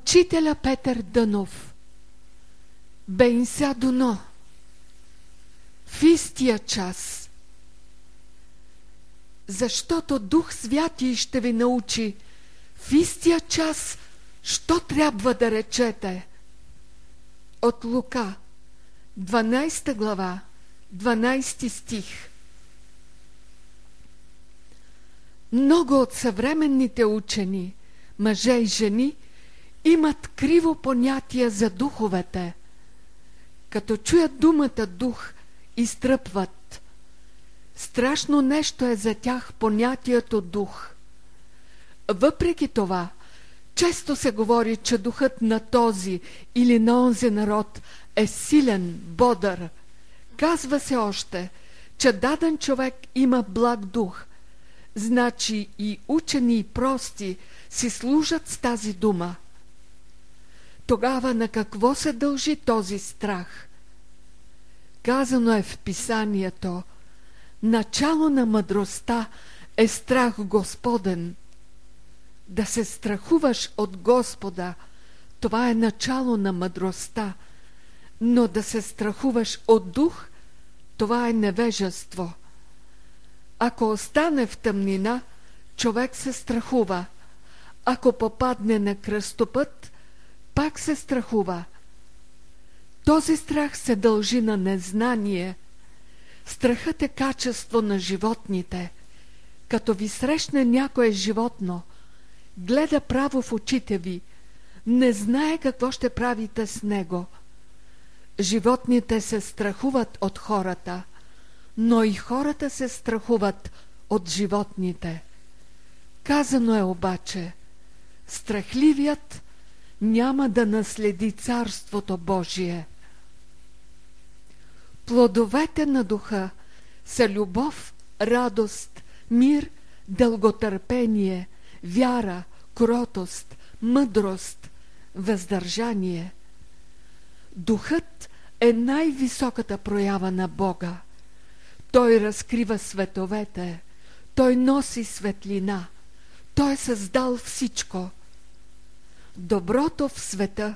Учителя Петър Дънов. Бейнся Дуно В истия час. Защото Дух Святи ще ви научи в истия час, що трябва да речете. От Лука, 12 глава, 12 стих. Много от съвременните учени, мъже и жени – имат криво понятие за духовете. Като чуят думата дух, изтръпват. Страшно нещо е за тях понятието дух. Въпреки това, често се говори, че духът на този или на онзи народ е силен, бодър. Казва се още, че даден човек има благ дух. Значи и учени и прости си служат с тази дума – тогава на какво се дължи този страх? Казано е в писанието Начало на мъдростта е страх Господен. Да се страхуваш от Господа, това е начало на мъдростта, но да се страхуваш от дух, това е невежество. Ако остане в тъмнина, човек се страхува. Ако попадне на кръстопът, пак се страхува. Този страх се дължи на незнание. Страхът е качество на животните. Като ви срещне някое животно, гледа право в очите ви, не знае какво ще правите с него. Животните се страхуват от хората, но и хората се страхуват от животните. Казано е обаче, страхливият няма да наследи Царството Божие. Плодовете на духа са любов, радост, мир, дълготърпение, вяра, кротост, мъдрост, въздържание. Духът е най-високата проява на Бога. Той разкрива световете, той носи светлина, той е създал всичко – Доброто в света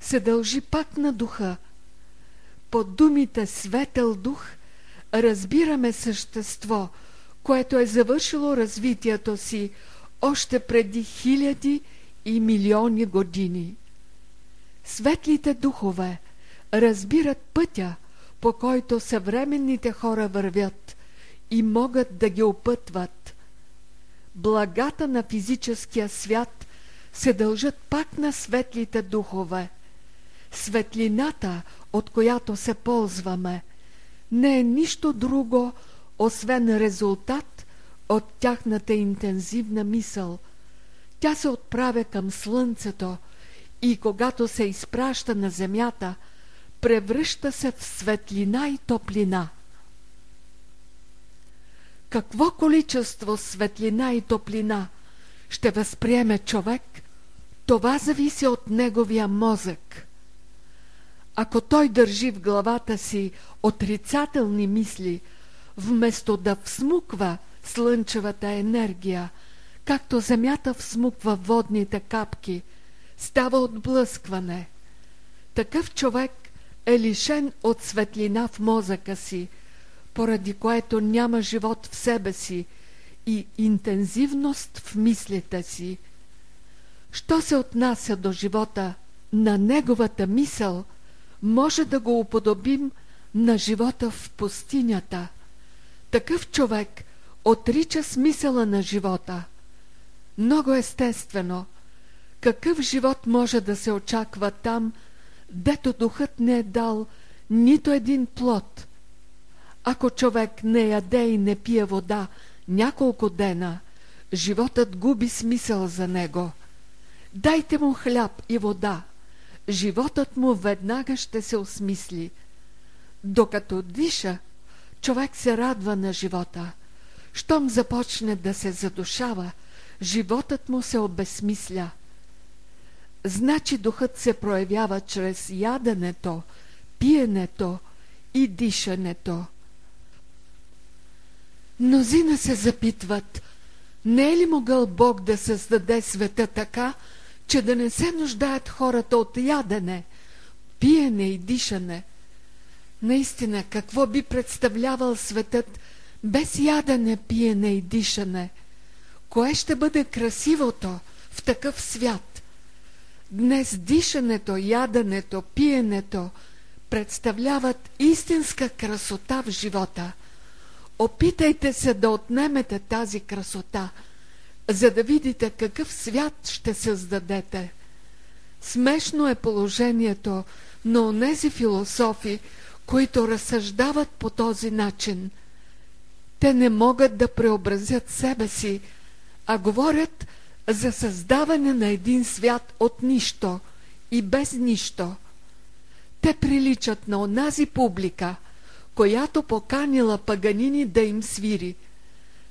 се дължи пак на духа. Под думите светъл дух разбираме същество, което е завършило развитието си още преди хиляди и милиони години. Светлите духове разбират пътя, по който съвременните хора вървят и могат да ги опътват. Благата на физическия свят се дължат пак на светлите духове. Светлината, от която се ползваме, не е нищо друго, освен резултат от тяхната интензивна мисъл. Тя се отправя към слънцето и когато се изпраща на земята, превръща се в светлина и топлина. Какво количество светлина и топлина ще възприеме човек – това зависи от неговия мозък. Ако той държи в главата си отрицателни мисли, вместо да всмуква слънчевата енергия, както земята всмуква водните капки, става отблъскване. Такъв човек е лишен от светлина в мозъка си, поради което няма живот в себе си и интензивност в мислите си – Що се отнася до живота на неговата мисъл, може да го уподобим на живота в пустинята. Такъв човек отрича смисъла на живота. Много естествено, какъв живот може да се очаква там, дето духът не е дал нито един плод. Ако човек не яде и не пие вода няколко дена, животът губи смисъл за него – Дайте му хляб и вода. Животът му веднага ще се осмисли. Докато диша, човек се радва на живота. Щом започне да се задушава, животът му се обесмисля. Значи духът се проявява чрез яденето, пиенето и дишането. Мнозина се запитват, не е ли могъл Бог да създаде света така, че да не се нуждаят хората от ядене, пиене и дишане. Наистина, какво би представлявал светът без ядене, пиене и дишане? Кое ще бъде красивото в такъв свят? Днес дишането, яденето, пиенето представляват истинска красота в живота. Опитайте се да отнемете тази красота, за да видите какъв свят ще създадете. Смешно е положението на онези философи, които разсъждават по този начин. Те не могат да преобразят себе си, а говорят за създаване на един свят от нищо и без нищо. Те приличат на онази публика, която поканила паганини да им свири.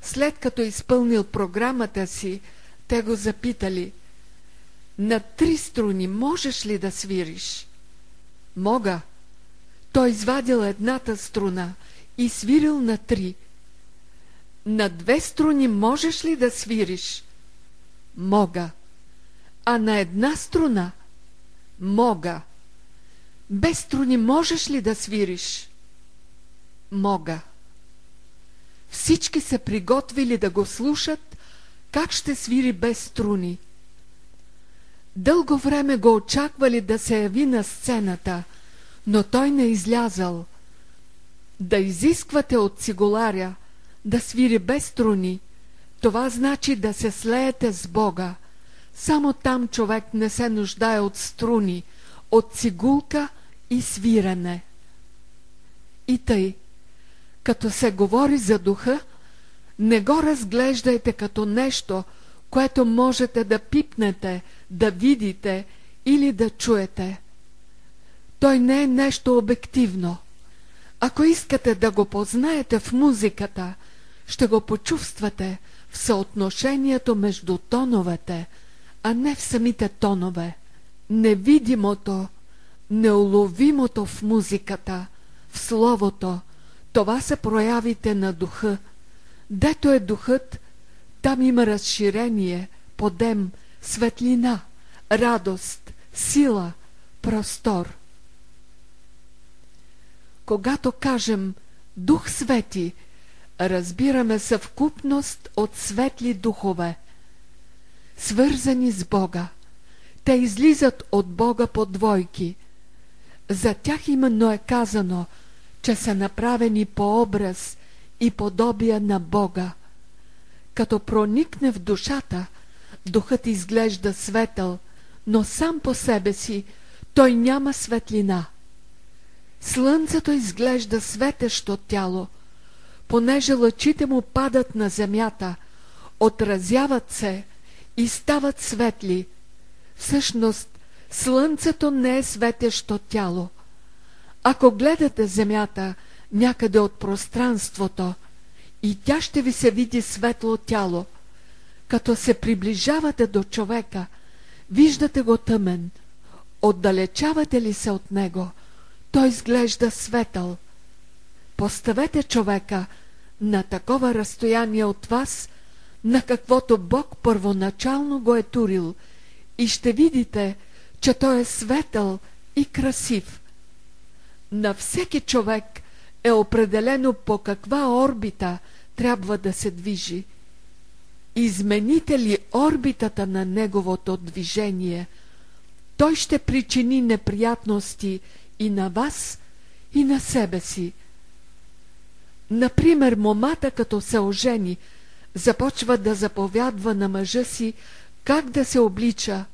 След като изпълнил програмата си, те го запитали «На три струни можеш ли да свириш?» «Мога». Той извадил едната струна и свирил на три. «На две струни можеш ли да свириш?» Мога. А на една струна? Мога. Без струни можеш ли да свириш? Мога. Всички се приготвили да го слушат, как ще свири без струни. Дълго време го очаквали да се яви на сцената, но той не излязал. Да изисквате от цигуларя да свири без струни, това значи да се слеете с Бога. Само там човек не се нуждае от струни, от цигулка и свирене. И тъй, като се говори за духа, не го разглеждайте като нещо, което можете да пипнете, да видите или да чуете. Той не е нещо обективно. Ако искате да го познаете в музиката, ще го почувствате – в съотношението между тоновете, а не в самите тонове. Невидимото, неуловимото в музиката, в словото, това са проявите на духа. Дето е духът, там има разширение, подем, светлина, радост, сила, простор. Когато кажем Дух Свети, разбираме съвкупност от светли духове, свързани с Бога. Те излизат от Бога по двойки. За тях именно е казано, че са направени по образ и подобие на Бога. Като проникне в душата, духът изглежда светъл, но сам по себе си той няма светлина. Слънцето изглежда светещо тяло, понеже лъчите му падат на земята, отразяват се и стават светли. Всъщност, слънцето не е светещо тяло. Ако гледате земята някъде от пространството, и тя ще ви се види светло тяло. Като се приближавате до човека, виждате го тъмен. Отдалечавате ли се от него, той изглежда светъл. Поставете човека на такова разстояние от вас, на каквото Бог първоначално го е турил, и ще видите, че той е светъл и красив. На всеки човек е определено по каква орбита трябва да се движи. Измените ли орбитата на неговото движение, той ще причини неприятности и на вас, и на себе си. Например, момата като се ожени, започва да заповядва на мъжа си как да се облича,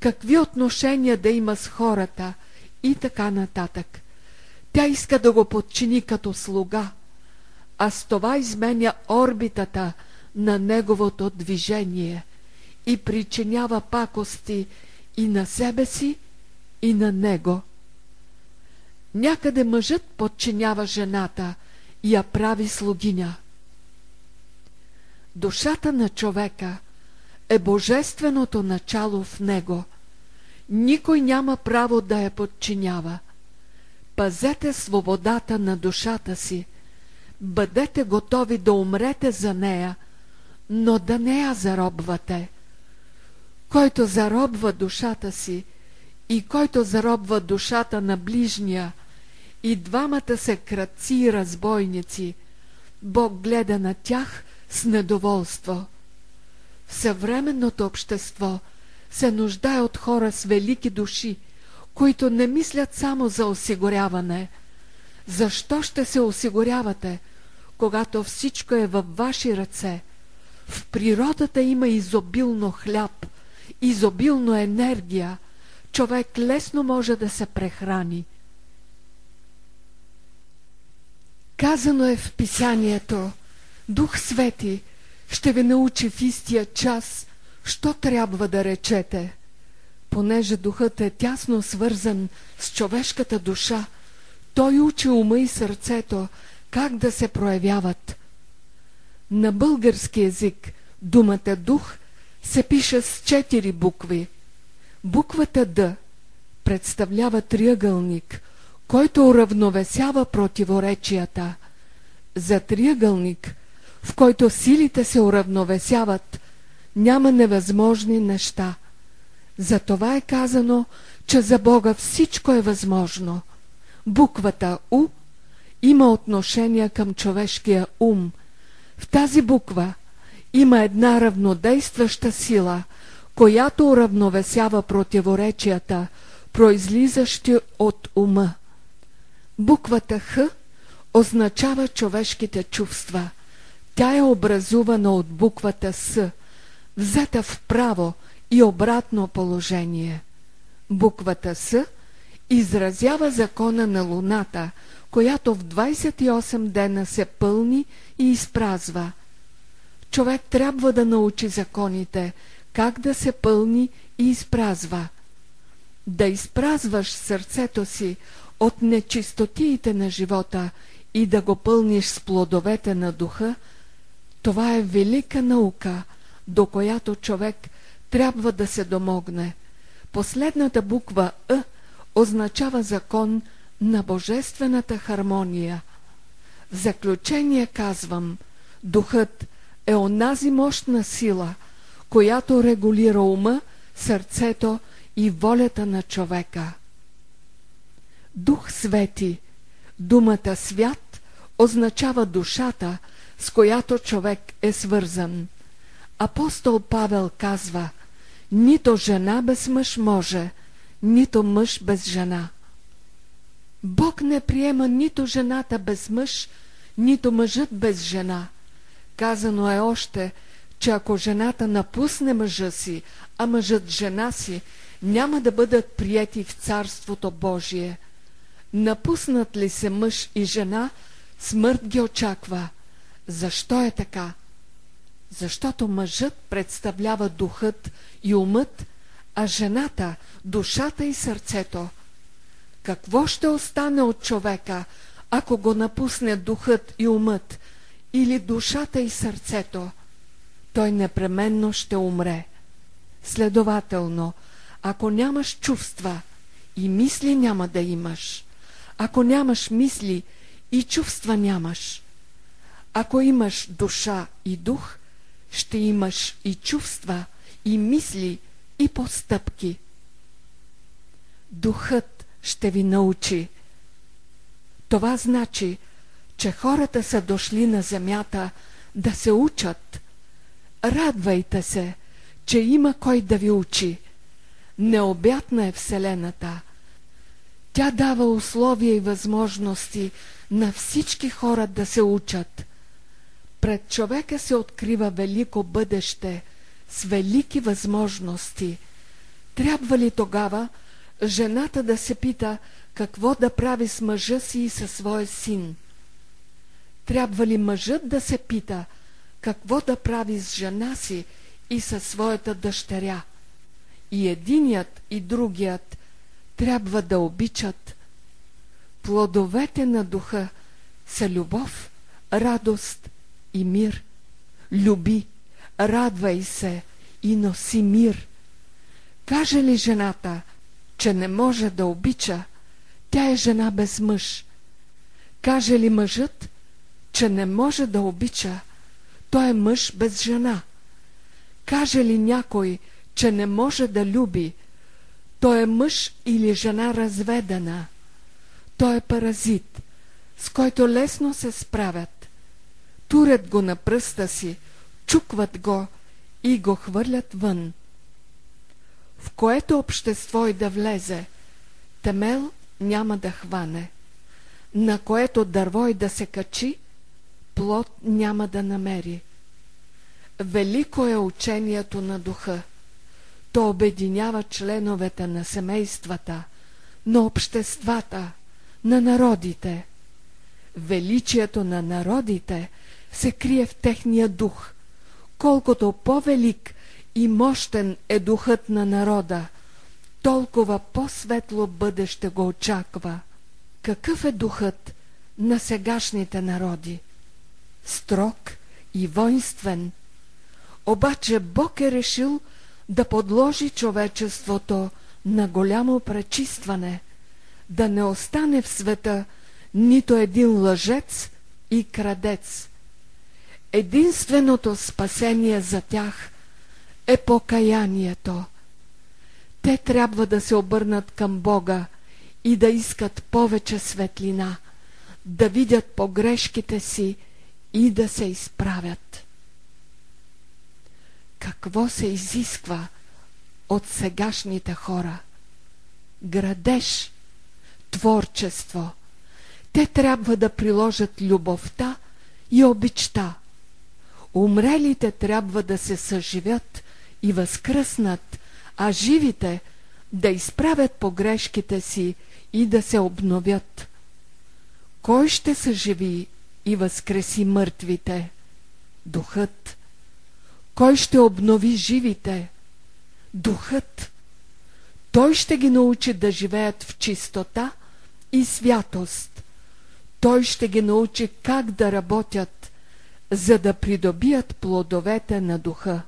какви отношения да има с хората и така нататък. Тя иска да го подчини като слуга, а с това изменя орбитата на неговото движение и причинява пакости и на себе си, и на него. Някъде мъжът подчинява жената – я прави слугиня. Душата на човека е божественото начало в него. Никой няма право да я подчинява. Пазете свободата на душата си. Бъдете готови да умрете за нея, но да не я заробвате. който заробва душата си и който заробва душата на ближния, и двамата са кръци и разбойници, Бог гледа на тях с недоволство. В съвременното общество се нуждае от хора с велики души, които не мислят само за осигуряване. Защо ще се осигурявате, когато всичко е във ваши ръце? В природата има изобилно хляб, изобилно енергия. Човек лесно може да се прехрани. Казано е в писанието Дух Свети ще ви научи в истия час, що трябва да речете. Понеже духът е тясно свързан с човешката душа, той учи ума и сърцето как да се проявяват. На български язик думата дух се пише с четири букви. Буквата Д представлява триъгълник, който уравновесява противоречията. За триъгълник, в който силите се уравновесяват, няма невъзможни неща. За това е казано, че за Бога всичко е възможно. Буквата У има отношение към човешкия ум. В тази буква има една равнодействаща сила, която уравновесява противоречията, произлизащи от ума. Буквата Х означава човешките чувства. Тя е образувана от буквата С, взета в право и обратно положение. Буквата С изразява закона на Луната, която в 28 дена се пълни и изпразва. Човек трябва да научи законите, как да се пълни и изпразва. Да изпразваш сърцето си от нечистотиите на живота и да го пълниш с плодовете на духа, това е велика наука, до която човек трябва да се домогне. Последната буква Е означава закон на божествената хармония. В заключение казвам, духът е онази мощна сила, която регулира ума, сърцето и волята на човека. Дух Свети, думата свят означава душата, с която човек е свързан. Апостол Павел казва, нито жена без мъж може, нито мъж без жена. Бог не приема нито жената без мъж, нито мъжът без жена. Казано е още, че ако жената напусне мъжа си, а мъжът жена си, няма да бъдат приети в Царството Божие – Напуснат ли се мъж и жена, смърт ги очаква. Защо е така? Защото мъжът представлява духът и умът, а жената – душата и сърцето. Какво ще остане от човека, ако го напусне духът и умът, или душата и сърцето? Той непременно ще умре. Следователно, ако нямаш чувства и мисли няма да имаш – ако нямаш мисли и чувства нямаш. Ако имаш душа и дух, ще имаш и чувства, и мисли, и постъпки. Духът ще ви научи. Това значи, че хората са дошли на земята да се учат. Радвайте се, че има кой да ви учи. Необятна е Вселената – тя дава условия и възможности на всички хора да се учат. Пред човека се открива велико бъдеще с велики възможности. Трябва ли тогава жената да се пита какво да прави с мъжа си и със своя син? Трябва ли мъжът да се пита какво да прави с жена си и със своята дъщеря? И единият и другият трябва да обичат. Плодовете на духа са любов, радост и мир. Люби, радвай се и носи мир. Каже ли жената, че не може да обича, тя е жена без мъж. Каже ли мъжът, че не може да обича, той е мъж без жена. Каже ли някой, че не може да люби. Той е мъж или жена разведена. Той е паразит, с който лесно се справят. Турят го на пръста си, чукват го и го хвърлят вън. В което общество и да влезе, темел няма да хване. На което дърво и да се качи, плод няма да намери. Велико е учението на духа. То обединява членовете на семействата, на обществата, на народите. Величието на народите се крие в техния дух. Колкото по-велик и мощен е духът на народа, толкова по-светло бъдеще го очаква. Какъв е духът на сегашните народи? Строг и воинствен. Обаче Бог е решил да подложи човечеството на голямо пречистване, да не остане в света нито един лъжец и крадец. Единственото спасение за тях е покаянието. Те трябва да се обърнат към Бога и да искат повече светлина, да видят погрешките си и да се изправят. Какво се изисква от сегашните хора? Градеж, творчество. Те трябва да приложат любовта и обичта. Умрелите трябва да се съживят и възкръснат, а живите да изправят погрешките си и да се обновят. Кой ще съживи и възкреси мъртвите? Духът. Кой ще обнови живите? Духът. Той ще ги научи да живеят в чистота и святост. Той ще ги научи как да работят, за да придобият плодовете на духа.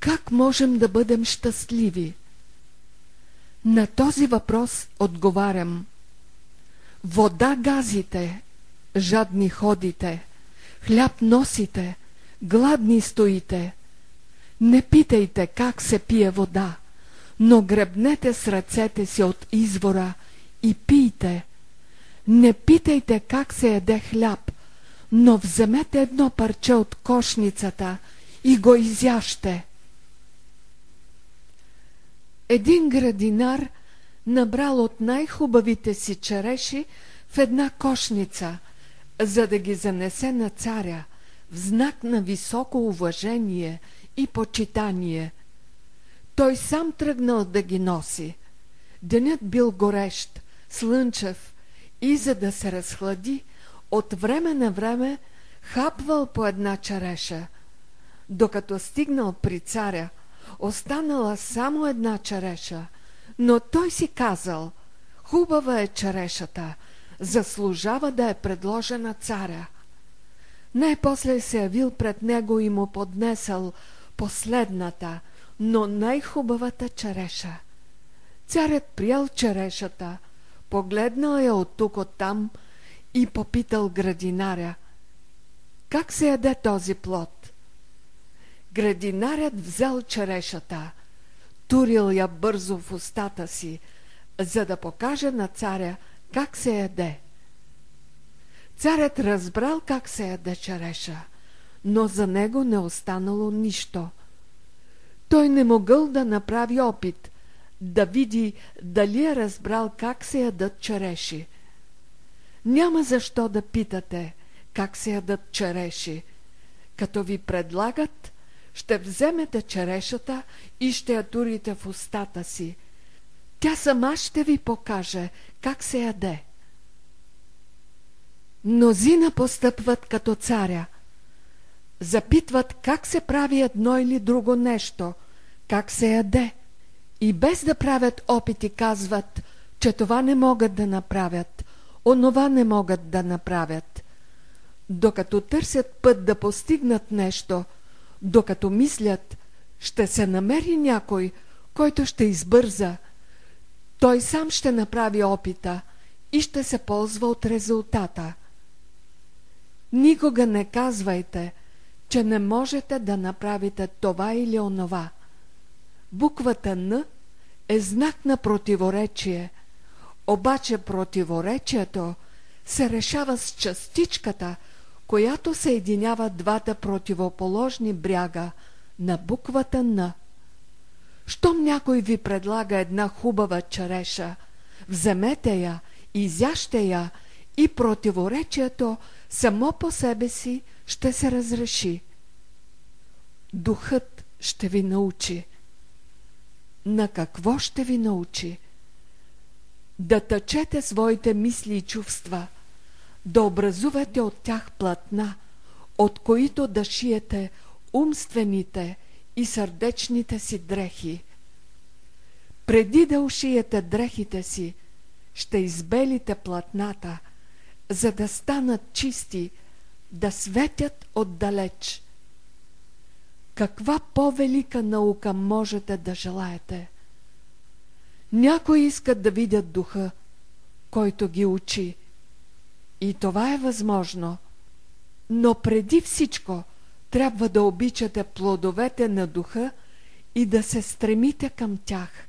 Как можем да бъдем щастливи? На този въпрос отговарям. Вода газите, жадни ходите, хляб носите, гладни стоите. Не питайте как се пие вода, но гребнете с ръцете си от извора и пийте. Не питайте как се яде хляб, но вземете едно парче от кошницата и го изяще. Един градинар набрал от най-хубавите си череши в една кошница, за да ги занесе на царя, в знак на високо уважение и почитание. Той сам тръгнал да ги носи. Денят бил горещ, слънчев и за да се разхлади, от време на време хапвал по една череша. Докато стигнал при царя, останала само една череша, но той си казал, хубава е черешата, заслужава да е предложена царя. Най-после се явил пред него и му поднесъл последната, но най-хубавата череша. Царят приел черешата, погледнал я от тук от там и попитал градинаря, как се яде този плод? Градинарят взел черешата, турил я бързо в устата си, за да покаже на царя как се яде. Царят разбрал как се яде череша, но за него не останало нищо. Той не могъл да направи опит, да види дали е разбрал как се ядат череши. Няма защо да питате как се ядат череши. Като ви предлагат, ще вземете черешата и ще я турите в устата си. Тя сама ще ви покаже как се яде. Мнозина постъпват като царя. Запитват как се прави едно или друго нещо, как се яде. И без да правят опити казват, че това не могат да направят, онова не могат да направят. Докато търсят път да постигнат нещо – докато мислят, ще се намери някой, който ще избърза. Той сам ще направи опита и ще се ползва от резултата. Никога не казвайте, че не можете да направите това или онова. Буквата Н е знак на противоречие, обаче противоречието се решава с частичката, която съединява двата противоположни бряга на буквата Н. Щом някой ви предлага една хубава череша, вземете я, изяще я и противоречието само по себе си ще се разреши. Духът ще ви научи. На какво ще ви научи? Да тъчете своите мисли и чувства, да образувате от тях платна, от които да шиете умствените и сърдечните си дрехи. Преди да ушиете дрехите си, ще избелите платната, за да станат чисти, да светят отдалеч. Каква по-велика наука можете да желаете? Някои искат да видят духа, който ги учи. И това е възможно. Но преди всичко трябва да обичате плодовете на духа и да се стремите към тях.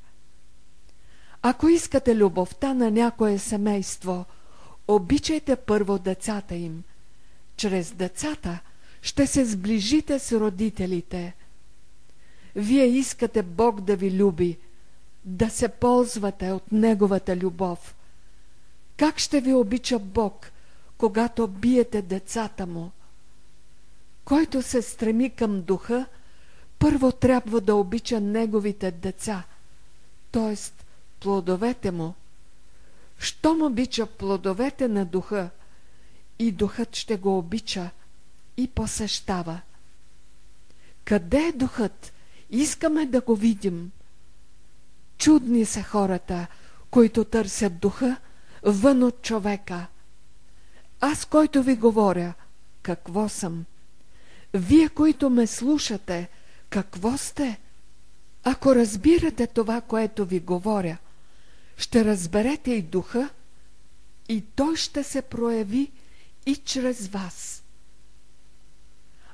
Ако искате любовта на някое семейство, обичайте първо децата им. Чрез децата ще се сближите с родителите. Вие искате Бог да ви люби, да се ползвате от Неговата любов. Как ще ви обича Бог, когато биете децата му? Който се стреми към духа, първо трябва да обича неговите деца, т.е. плодовете му. Щом обича плодовете на духа, и духът ще го обича и посещава. Къде е духът? Искаме да го видим. Чудни са хората, които търсят духа вън от човека. Аз, който ви говоря, какво съм? Вие, които ме слушате, какво сте? Ако разбирате това, което ви говоря, ще разберете и духа, и той ще се прояви и чрез вас.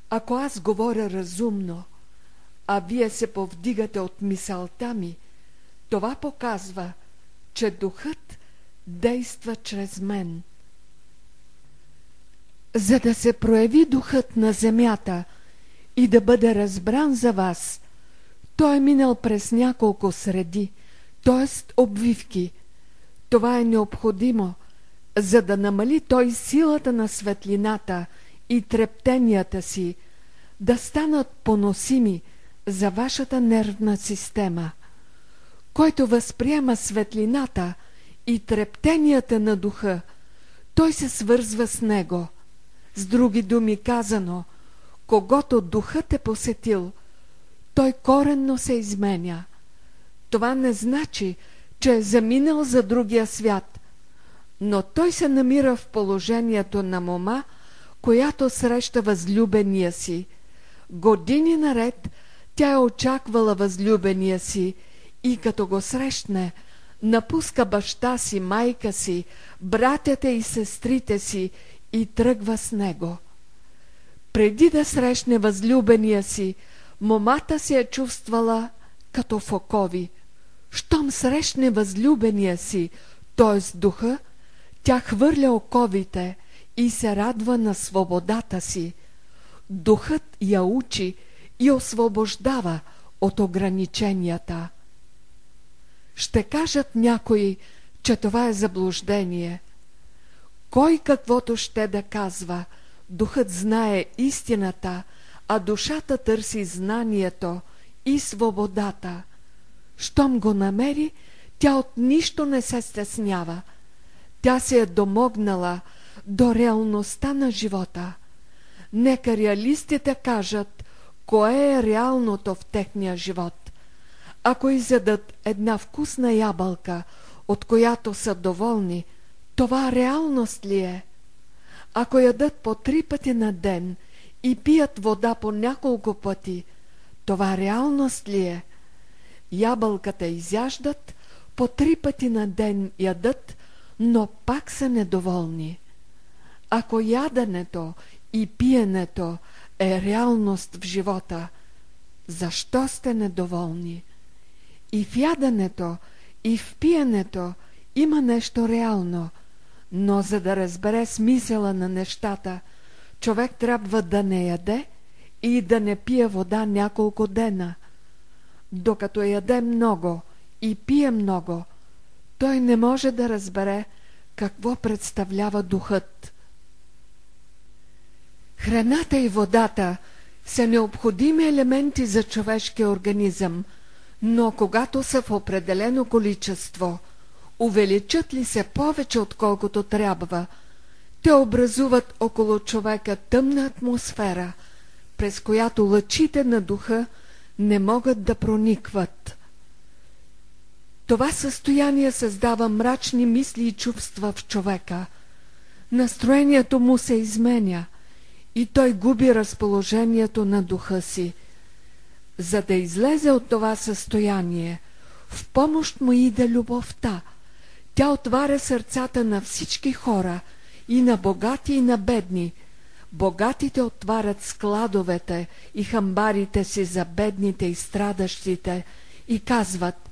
Ако аз говоря разумно, а вие се повдигате от мисълта ми, това показва, че духът действа чрез мен. За да се прояви духът на земята и да бъде разбран за вас, той е минал през няколко среди, т.е. обвивки. Това е необходимо, за да намали той силата на светлината и трептенията си, да станат поносими за вашата нервна система. Който възприема светлината и трептенията на духа, той се свързва с него. С други думи казано, когато духът е посетил, той коренно се изменя. Това не значи, че е заминал за другия свят, но той се намира в положението на мома, която среща възлюбения си. Години наред тя е очаквала възлюбения си и като го срещне, напуска баща си, майка си, братята и сестрите си и тръгва с него. Преди да срещне възлюбения си, момата се е чувствала като в окови. Щом срещне възлюбения си, т.е. духа, тя хвърля оковите и се радва на свободата си. Духът я учи и освобождава от ограниченията. Ще кажат някои, че това е заблуждение. Кой каквото ще да казва, духът знае истината, а душата търси знанието и свободата. Щом го намери, тя от нищо не се стеснява – тя се е домогнала до реалността на живота. Нека реалистите кажат, кое е реалното в техния живот. Ако изядат една вкусна ябълка, от която са доволни, това реалност ли е? Ако ядат по три пъти на ден и пият вода по няколко пъти, това реалност ли е? Ябълката изяждат, по три пъти на ден ядат, но пак са недоволни. Ако яденето и пиенето е реалност в живота, защо сте недоволни? И в яденето, и в пиенето има нещо реално, но за да разбере смисъла на нещата, човек трябва да не яде и да не пие вода няколко дена. Докато яде много и пие много, той не може да разбере какво представлява духът. Храната и водата са необходими елементи за човешкия организъм, но когато са в определено количество, увеличат ли се повече отколкото трябва, те образуват около човека тъмна атмосфера, през която лъчите на духа не могат да проникват. Това състояние създава мрачни мисли и чувства в човека. Настроението му се изменя и той губи разположението на духа си. За да излезе от това състояние, в помощ му иде любовта. Тя отваря сърцата на всички хора, и на богати, и на бедни. Богатите отварят складовете и хамбарите си за бедните и страдащите и казват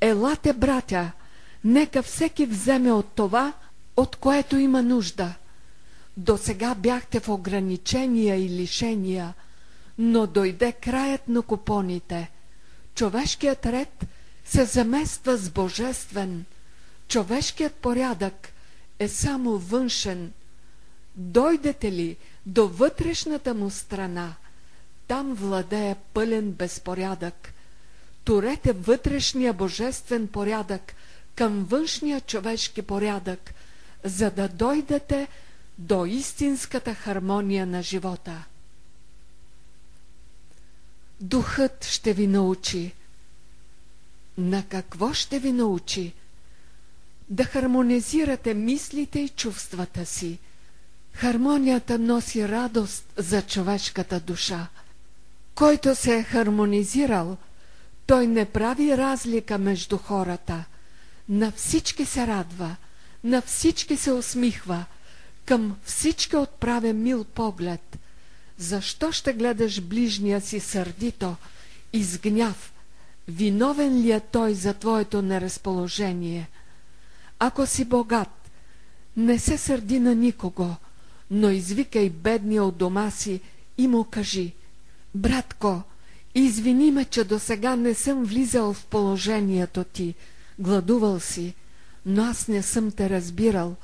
Елате, братя, нека всеки вземе от това, от което има нужда. До сега бяхте в ограничения и лишения, но дойде краят на купоните. Човешкият ред се замества с божествен. Човешкият порядък е само външен. Дойдете ли до вътрешната му страна, там владее пълен безпорядък. Турете вътрешния божествен порядък към външния човешки порядък, за да дойдете до истинската хармония на живота. Духът ще ви научи. На какво ще ви научи? Да хармонизирате мислите и чувствата си. Хармонията носи радост за човешката душа. Който се е хармонизирал – той не прави разлика между хората. На всички се радва, на всички се усмихва, към всички отправя мил поглед. Защо ще гледаш ближния си сърдито, изгняв? Виновен ли е той за твоето неразположение? Ако си богат, не се сърди на никого, но извикай бедния от дома си и му кажи, братко, Извини ме, че до сега не съм влизал в положението ти. Гладувал си, но аз не съм те разбирал.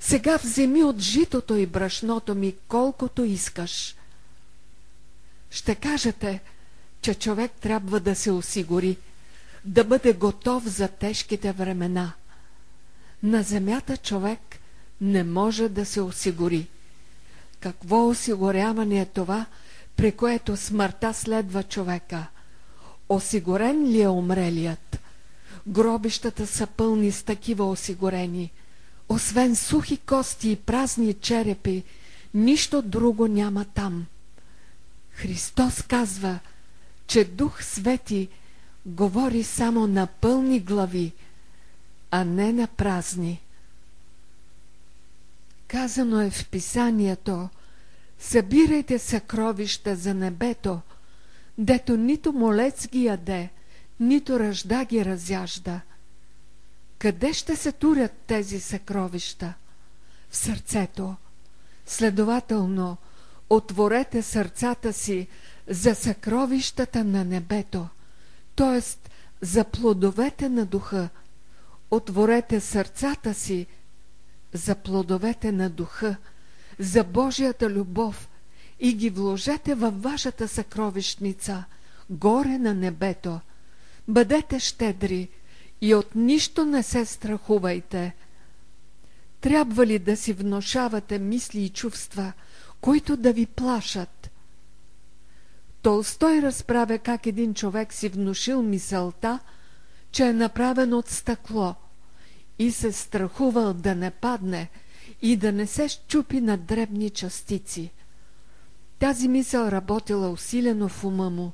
Сега вземи от житото и брашното ми колкото искаш. Ще кажете, че човек трябва да се осигури, да бъде готов за тежките времена. На земята човек не може да се осигури. Какво осигуряване е това, при което смъртта следва човека. Осигурен ли е умрелият? Гробищата са пълни с такива осигурени. Освен сухи кости и празни черепи, нищо друго няма там. Христос казва, че Дух Свети говори само на пълни глави, а не на празни. Казано е в писанието – Събирайте съкровища за небето, дето нито молец ги яде, нито ръжда ги разяжда. Къде ще се турят тези съкровища? В сърцето. Следователно, отворете сърцата си за съкровищата на небето, т.е. за плодовете на духа. Отворете сърцата си за плодовете на духа, за Божията любов и ги вложете във вашата съкровищница, горе на небето. Бъдете щедри и от нищо не се страхувайте. Трябва ли да си вношавате мисли и чувства, които да ви плашат? Толстой разправя как един човек си внушил мисълта, че е направен от стъкло и се страхувал да не падне – и да не се щупи на дребни частици. Тази мисъл работила усилено в ума му,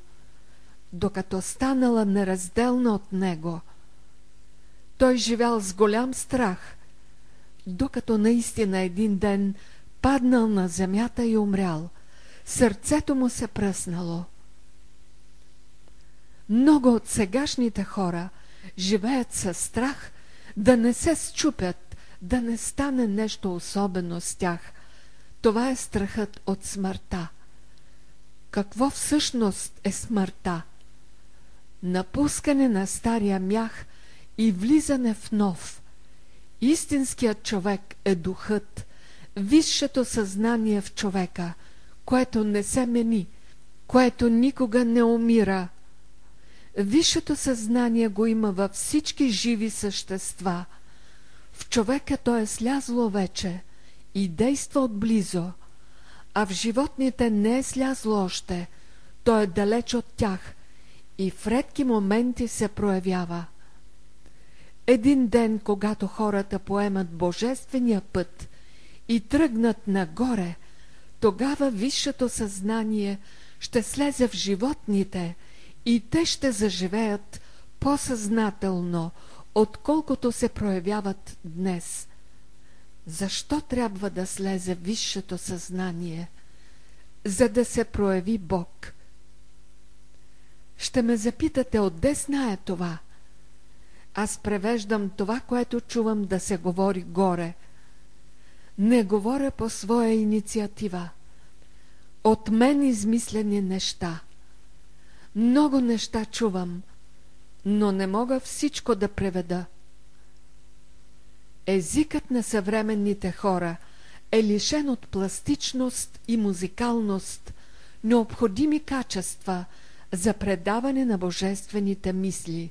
докато станала неразделна от него. Той живял с голям страх, докато наистина един ден паднал на земята и умрял. сърцето му се пръснало. Много от сегашните хора живеят със страх да не се счупят, да не стане нещо особено с тях. Това е страхът от смъртта. Какво всъщност е смъртта? Напускане на стария мях и влизане в нов. Истинският човек е духът, висшето съзнание в човека, което не се мени, което никога не умира. Висшето съзнание го има във всички живи същества. В човека то е слязло вече и действа отблизо, а в животните не е слязло още, то е далеч от тях и в редки моменти се проявява. Един ден, когато хората поемат божествения път и тръгнат нагоре, тогава висшето съзнание ще слезе в животните и те ще заживеят по-съзнателно, отколкото се проявяват днес. Защо трябва да слезе висшето съзнание? За да се прояви Бог. Ще ме запитате, отде знае това? Аз превеждам това, което чувам да се говори горе. Не говоря по своя инициатива. От мен измислени неща. Много неща чувам, но не мога всичко да преведа. Езикът на съвременните хора е лишен от пластичност и музикалност, необходими качества за предаване на божествените мисли.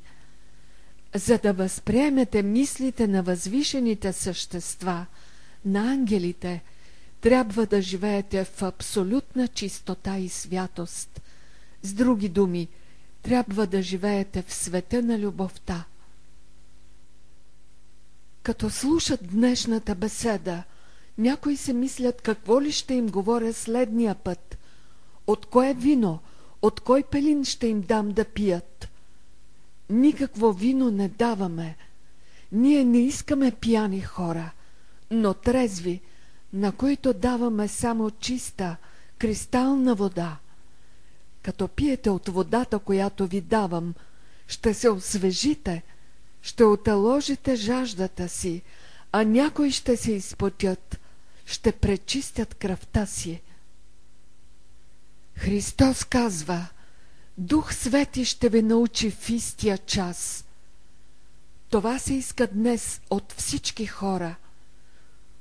За да възприемете мислите на възвишените същества, на ангелите, трябва да живеете в абсолютна чистота и святост. С други думи, трябва да живеете в света на любовта. Като слушат днешната беседа, някои се мислят какво ли ще им говоря следния път, от кое вино, от кой пелин ще им дам да пият. Никакво вино не даваме. Ние не искаме пияни хора, но трезви, на които даваме само чиста, кристална вода. Като пиете от водата, която ви давам, ще се освежите – ще оталожите жаждата си, а някои ще се изпотят, ще пречистят кръвта си. Христос казва, Дух Свети ще ви научи в истия час. Това се иска днес от всички хора.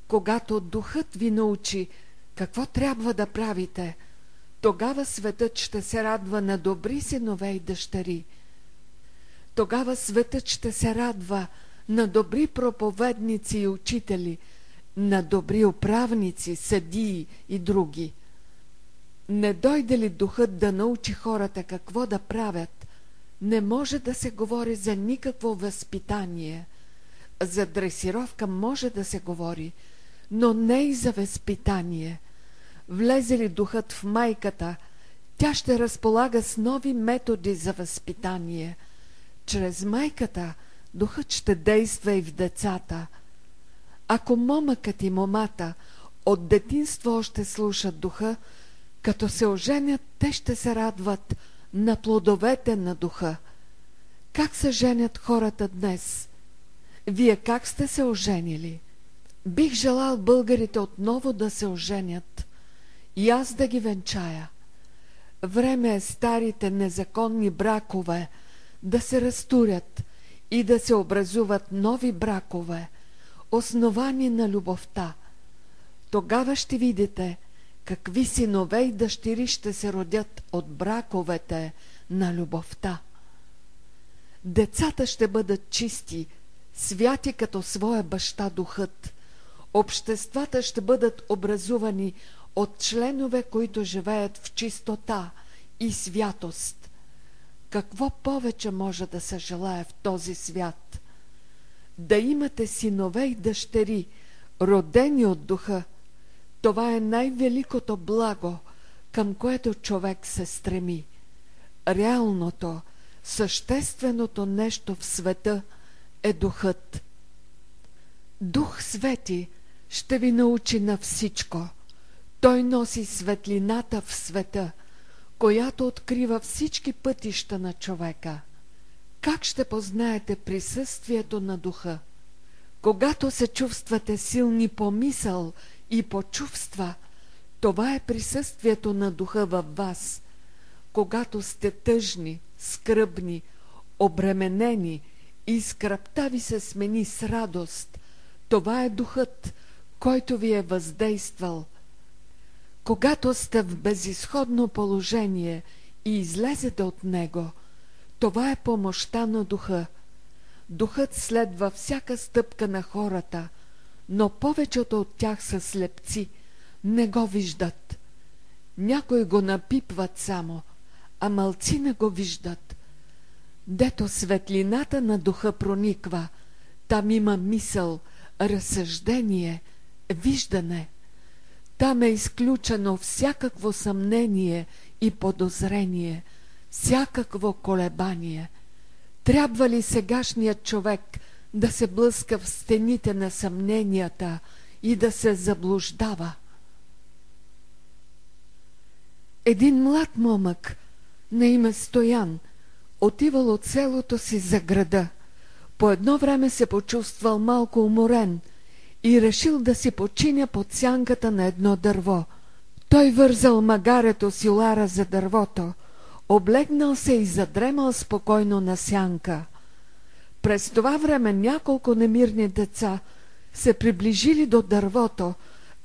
Когато Духът ви научи какво трябва да правите, тогава светът ще се радва на добри синове и дъщери – тогава светът ще се радва на добри проповедници и учители, на добри управници, съдии и други. Не дойде ли духът да научи хората какво да правят, не може да се говори за никакво възпитание. За дресировка може да се говори, но не и за възпитание. Влезе ли духът в майката, тя ще разполага с нови методи за възпитание – чрез майката духът ще действа и в децата. Ако момъкът и момата от детинство още слушат духа, като се оженят, те ще се радват на плодовете на духа. Как се женят хората днес? Вие как сте се оженили? Бих желал българите отново да се оженят и аз да ги венчая. Време е старите незаконни бракове – да се разтурят и да се образуват нови бракове, основани на любовта. Тогава ще видите какви синове и дъщери ще се родят от браковете на любовта. Децата ще бъдат чисти, святи като своя баща духът. Обществата ще бъдат образувани от членове, които живеят в чистота и святост. Какво повече може да се желая в този свят? Да имате синове и дъщери, родени от духа. Това е най-великото благо, към което човек се стреми. Реалното, същественото нещо в света е духът. Дух Свети ще ви научи на всичко. Той носи светлината в света, която открива всички пътища на човека. Как ще познаете присъствието на духа? Когато се чувствате силни по мисъл и по чувства, това е присъствието на духа във вас. Когато сте тъжни, скръбни, обременени и скръпта ви се смени с радост, това е духът, който ви е въздействал. Когато сте в безисходно положение и излезете от него, това е помощта на духа. Духът следва всяка стъпка на хората, но повечето от тях са слепци, не го виждат. Някои го напипват само, а малци не го виждат. Дето светлината на духа прониква, там има мисъл, разсъждение, виждане. Там е изключено всякакво съмнение и подозрение, всякакво колебание. Трябва ли сегашният човек да се блъска в стените на съмненията и да се заблуждава? Един млад момък на име Стоян отивал от селото си за града. По едно време се почувствал малко уморен и решил да си починя под сянката на едно дърво. Той вързал магарето си лара за дървото, облегнал се и задремал спокойно на сянка. През това време няколко немирни деца се приближили до дървото,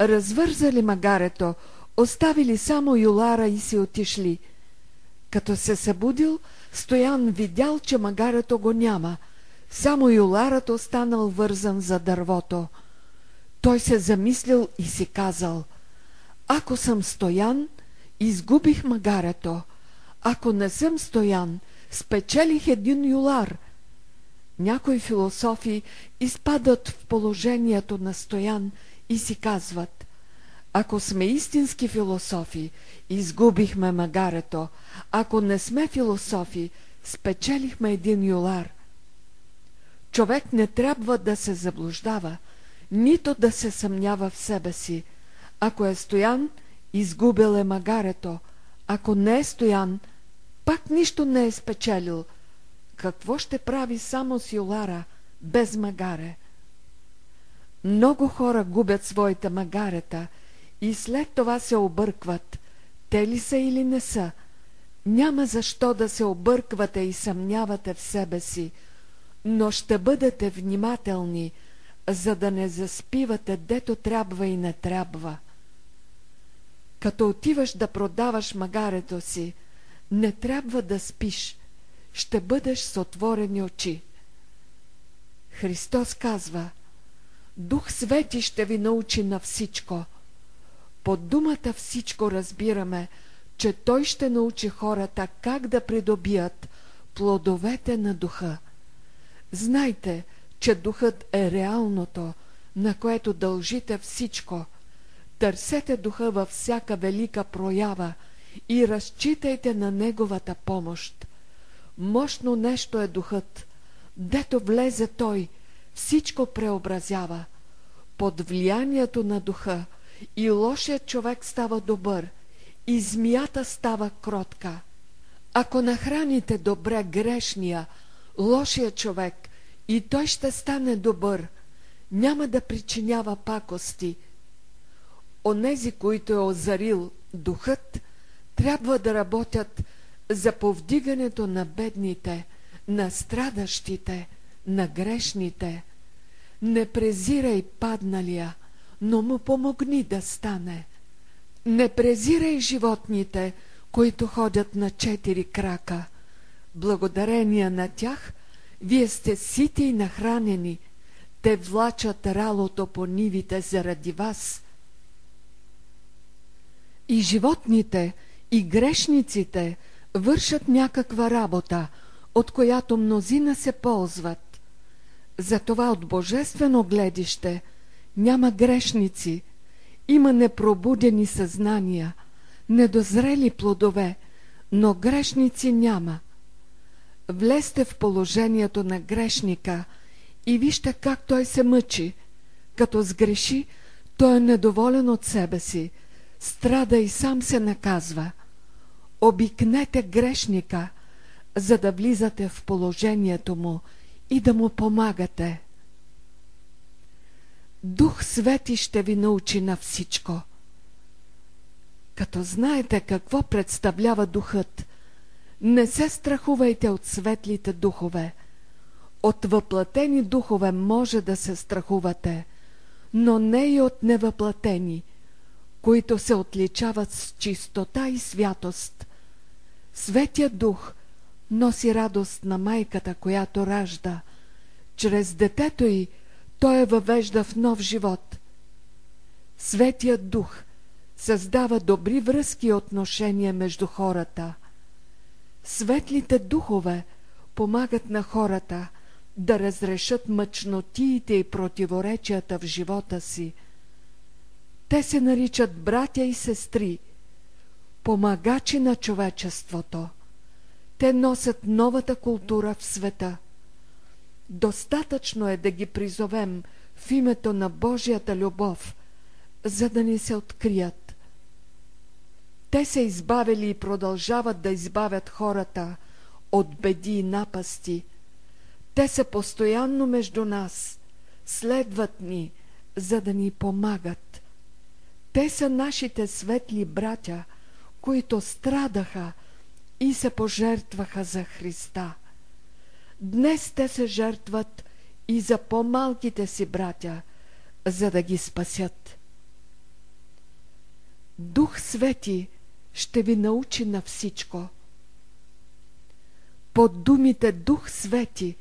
развързали магарето, оставили само юлара и си отишли. Като се събудил, Стоян видял, че магарето го няма, само юларът останал вързан за дървото. Той се замислил и си казал, ако съм Стоян, изгубих магарето, ако не съм Стоян, спечелих един юлар. Някои философи изпадат в положението на Стоян и си казват, ако сме истински философи, изгубихме магарето. Ако не сме философи, спечелихме един юлар. Човек не трябва да се заблуждава, нито да се съмнява в себе си. Ако е стоян, изгубил е магарето. Ако не е стоян, пак нищо не е спечелил. Какво ще прави само с юлара, без магаре? Много хора губят своите магарета – и след това се объркват. Те ли са или не са? Няма защо да се обърквате и съмнявате в себе си, но ще бъдете внимателни, за да не заспивате дето трябва и не трябва. Като отиваш да продаваш магарето си, не трябва да спиш, ще бъдеш с отворени очи. Христос казва, Дух Свети ще ви научи на всичко – под думата всичко разбираме, че той ще научи хората как да придобият плодовете на духа. Знайте, че духът е реалното, на което дължите всичко. Търсете духа във всяка велика проява и разчитайте на неговата помощ. Мощно нещо е духът. Дето влезе той, всичко преобразява. Под влиянието на духа и лошият човек става добър, и змията става кротка. Ако нахраните добре грешния, лошия човек, и той ще стане добър, няма да причинява пакости. Онези, които е озарил духът, трябва да работят за повдигането на бедните, на страдащите, на грешните. Не презирай падналия, но му помогни да стане. Не презирай животните, които ходят на четири крака. Благодарение на тях, вие сте сити и нахранени. Те влачат ралото по нивите заради вас. И животните, и грешниците вършат някаква работа, от която мнозина се ползват. Затова от божествено гледище – няма грешници, има непробудени съзнания, недозрели плодове, но грешници няма. Влезте в положението на грешника и вижте как той се мъчи. Като сгреши, той е недоволен от себе си. страда и сам се наказва. Обикнете грешника, за да влизате в положението му и да му помагате. Дух Свети ще ви научи на всичко. Като знаете какво представлява духът, не се страхувайте от светлите духове. От въплатени духове може да се страхувате, но не и от невъплатени, които се отличават с чистота и святост. Светия дух носи радост на майката, която ражда. Чрез детето й той я въвежда в нов живот. Светият дух създава добри връзки и отношения между хората. Светлите духове помагат на хората да разрешат мъчнотиите и противоречията в живота си. Те се наричат братя и сестри, помагачи на човечеството. Те носят новата култура в света. Достатъчно е да ги призовем в името на Божията любов, за да ни се открият. Те се избавили и продължават да избавят хората от беди и напасти. Те са постоянно между нас, следват ни, за да ни помагат. Те са нашите светли братя, които страдаха и се пожертваха за Христа. Днес те се жертват и за по-малките си братя, за да ги спасят. Дух Свети ще ви научи на всичко. Под думите Дух Свети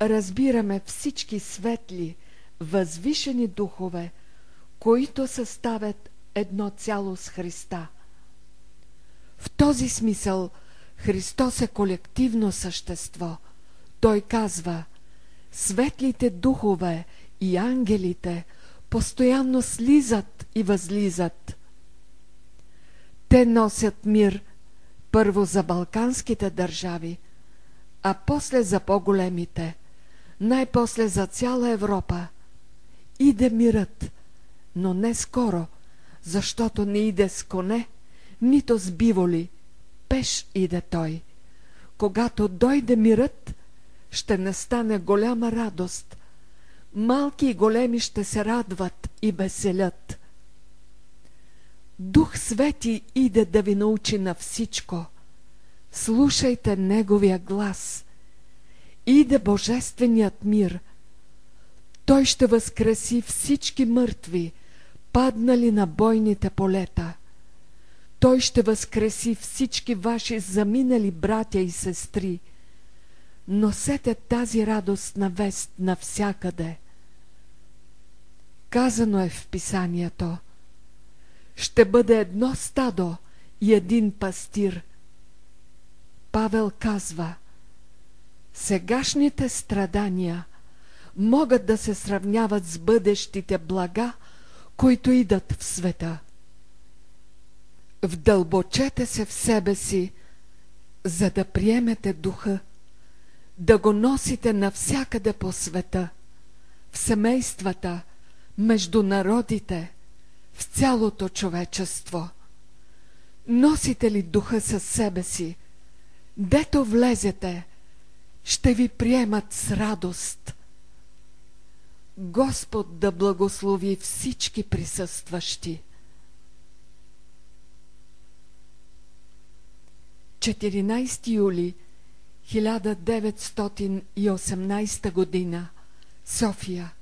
разбираме всички светли, възвишени духове, които съставят едно цяло с Христа. В този смисъл Христос е колективно същество. Той казва, светлите духове и ангелите постоянно слизат и възлизат. Те носят мир първо за балканските държави, а после за по-големите, най-после за цяла Европа. Иде мирът, но не скоро, защото не иде с коне, нито с биволи, пеш иде той. Когато дойде мирът, ще настане голяма радост. Малки и големи ще се радват и веселят. Дух Свети иде да ви научи на всичко. Слушайте Неговия глас. Иде Божественият мир. Той ще възкреси всички мъртви, паднали на бойните полета. Той ще възкреси всички ваши заминали братя и сестри. Носете тази радост на вест навсякъде. Казано е в писанието – ще бъде едно стадо и един пастир. Павел казва, сегашните страдания могат да се сравняват с бъдещите блага, които идат в света. Вдълбочете се в себе си, за да приемете духа, да го носите навсякъде по света, в семействата, между народите, в цялото човечество. Носите ли духа със себе си, дето влезете, ще ви приемат с радост. Господ да благослови всички присъстващи. 14 юли 1918 година. София